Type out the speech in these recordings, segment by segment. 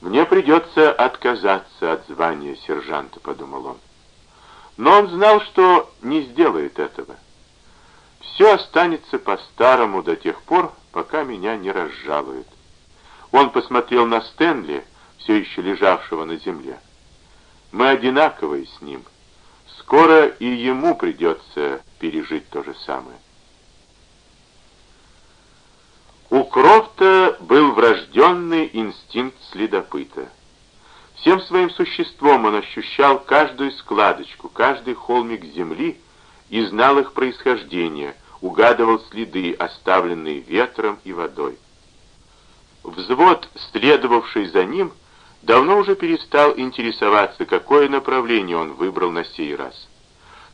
«Мне придется отказаться от звания сержанта», — подумал он. Но он знал, что не сделает этого. Все останется по-старому до тех пор, пока меня не разжалуют. Он посмотрел на Стэнли, все еще лежавшего на земле. Мы одинаковые с ним. Скоро и ему придется пережить то же самое. У Крофта следопыта. Всем своим существом он ощущал каждую складочку, каждый холмик земли и знал их происхождение, угадывал следы, оставленные ветром и водой. Взвод, следовавший за ним, давно уже перестал интересоваться, какое направление он выбрал на сей раз.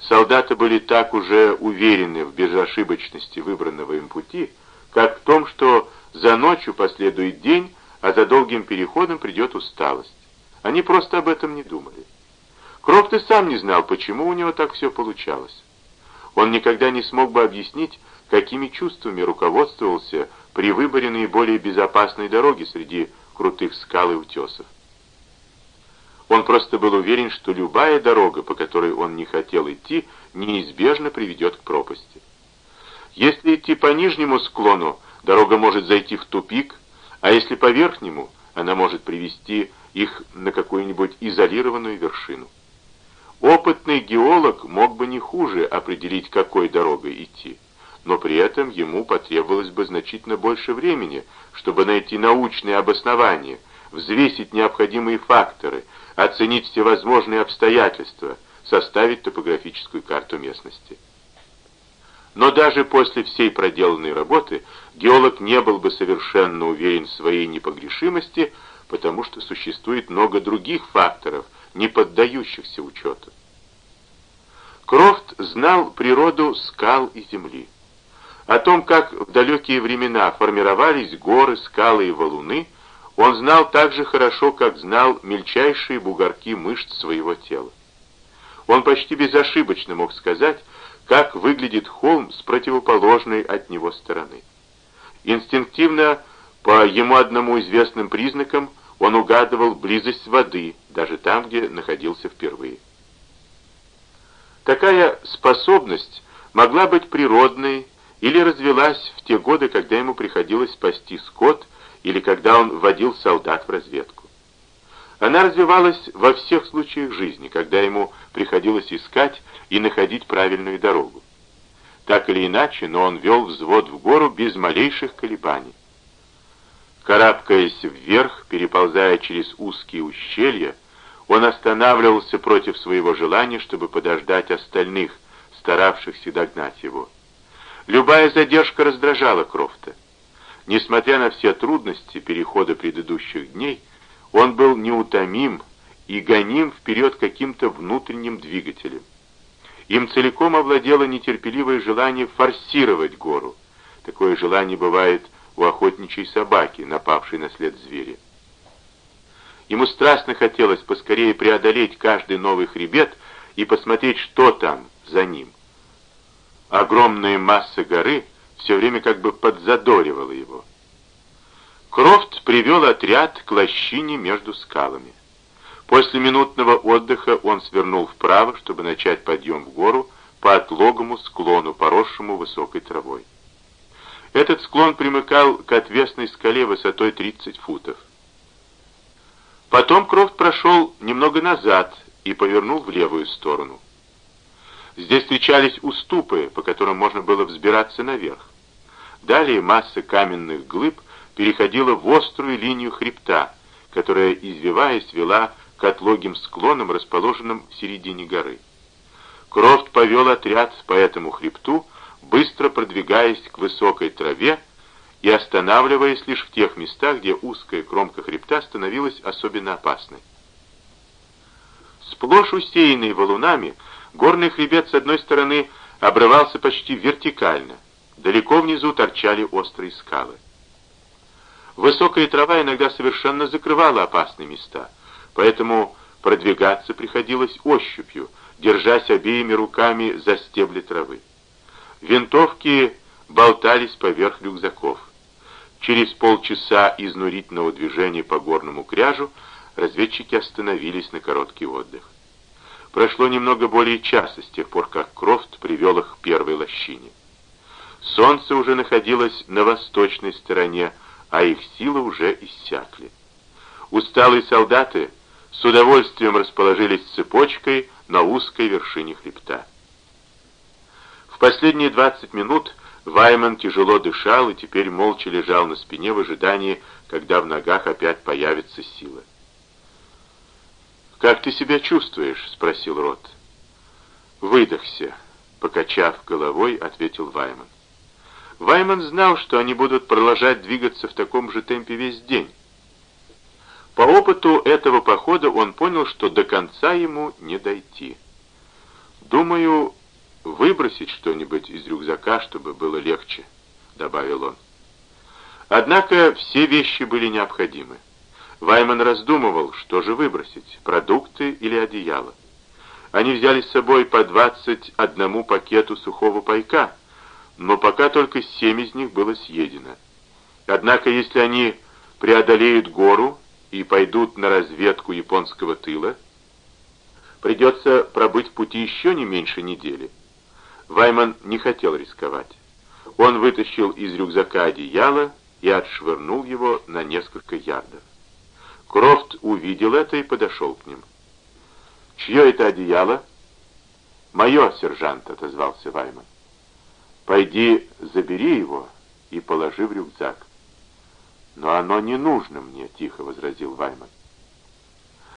Солдаты были так уже уверены в безошибочности выбранного им пути, как в том, что за ночью последует день, а за долгим переходом придет усталость. Они просто об этом не думали. Крофт и сам не знал, почему у него так все получалось. Он никогда не смог бы объяснить, какими чувствами руководствовался при выборе наиболее безопасной дороги среди крутых скал и утесов. Он просто был уверен, что любая дорога, по которой он не хотел идти, неизбежно приведет к пропасти. Если идти по нижнему склону, дорога может зайти в тупик, а если по верхнему, она может привести их на какую-нибудь изолированную вершину. Опытный геолог мог бы не хуже определить, какой дорогой идти, но при этом ему потребовалось бы значительно больше времени, чтобы найти научные обоснования, взвесить необходимые факторы, оценить всевозможные обстоятельства, составить топографическую карту местности. Но даже после всей проделанной работы геолог не был бы совершенно уверен в своей непогрешимости, потому что существует много других факторов, не поддающихся учету. Крофт знал природу скал и земли. О том, как в далекие времена формировались горы, скалы и валуны, он знал так же хорошо, как знал мельчайшие бугорки мышц своего тела. Он почти безошибочно мог сказать, как выглядит холм с противоположной от него стороны. Инстинктивно, по ему одному известным признакам, он угадывал близость воды, даже там, где находился впервые. Такая способность могла быть природной или развелась в те годы, когда ему приходилось спасти скот или когда он водил солдат в разведку. Она развивалась во всех случаях жизни, когда ему приходилось искать и находить правильную дорогу. Так или иначе, но он вел взвод в гору без малейших колебаний. Карабкаясь вверх, переползая через узкие ущелья, он останавливался против своего желания, чтобы подождать остальных, старавшихся догнать его. Любая задержка раздражала Крофта. Несмотря на все трудности перехода предыдущих дней, он был неутомим и гоним вперед каким-то внутренним двигателем. Им целиком овладело нетерпеливое желание форсировать гору. Такое желание бывает у охотничьей собаки, напавшей на след зверя. Ему страстно хотелось поскорее преодолеть каждый новый хребет и посмотреть, что там за ним. Огромная масса горы все время как бы подзадоривала его. Крофт привел отряд к лощине между скалами. После минутного отдыха он свернул вправо, чтобы начать подъем в гору по отлогому склону, поросшему высокой травой. Этот склон примыкал к отвесной скале высотой 30 футов. Потом Крофт прошел немного назад и повернул в левую сторону. Здесь встречались уступы, по которым можно было взбираться наверх. Далее масса каменных глыб переходила в острую линию хребта, которая, извиваясь, вела к отлогим склонам, расположенным в середине горы. Крофт повел отряд по этому хребту, быстро продвигаясь к высокой траве и останавливаясь лишь в тех местах, где узкая кромка хребта становилась особенно опасной. Сплошь усеянный валунами, горный хребет с одной стороны обрывался почти вертикально, далеко внизу торчали острые скалы. Высокая трава иногда совершенно закрывала опасные места, поэтому продвигаться приходилось ощупью, держась обеими руками за стебли травы. Винтовки болтались поверх рюкзаков. Через полчаса изнурительного движения по горному кряжу разведчики остановились на короткий отдых. Прошло немного более часа с тех пор, как Крофт привел их к первой лощине. Солнце уже находилось на восточной стороне, а их силы уже иссякли. Усталые солдаты с удовольствием расположились цепочкой на узкой вершине хребта. В последние 20 минут Вайман тяжело дышал и теперь молча лежал на спине в ожидании, когда в ногах опять появится сила. «Как ты себя чувствуешь?» — спросил Рот. «Выдохся», — покачав головой, ответил Вайман. Вайман знал, что они будут продолжать двигаться в таком же темпе весь день. По опыту этого похода он понял, что до конца ему не дойти. «Думаю, выбросить что-нибудь из рюкзака, чтобы было легче», — добавил он. Однако все вещи были необходимы. Вайман раздумывал, что же выбросить, продукты или одеяло. Они взяли с собой по 21 пакету сухого пайка, но пока только семь из них было съедено. Однако, если они преодолеют гору и пойдут на разведку японского тыла, придется пробыть в пути еще не меньше недели. Вайман не хотел рисковать. Он вытащил из рюкзака одеяло и отшвырнул его на несколько ярдов. Крофт увидел это и подошел к ним. «Чье это одеяло?» «Мое, сержант», — отозвался Вайман. «Пойди, забери его и положи в рюкзак». «Но оно не нужно мне», — тихо возразил Вайман.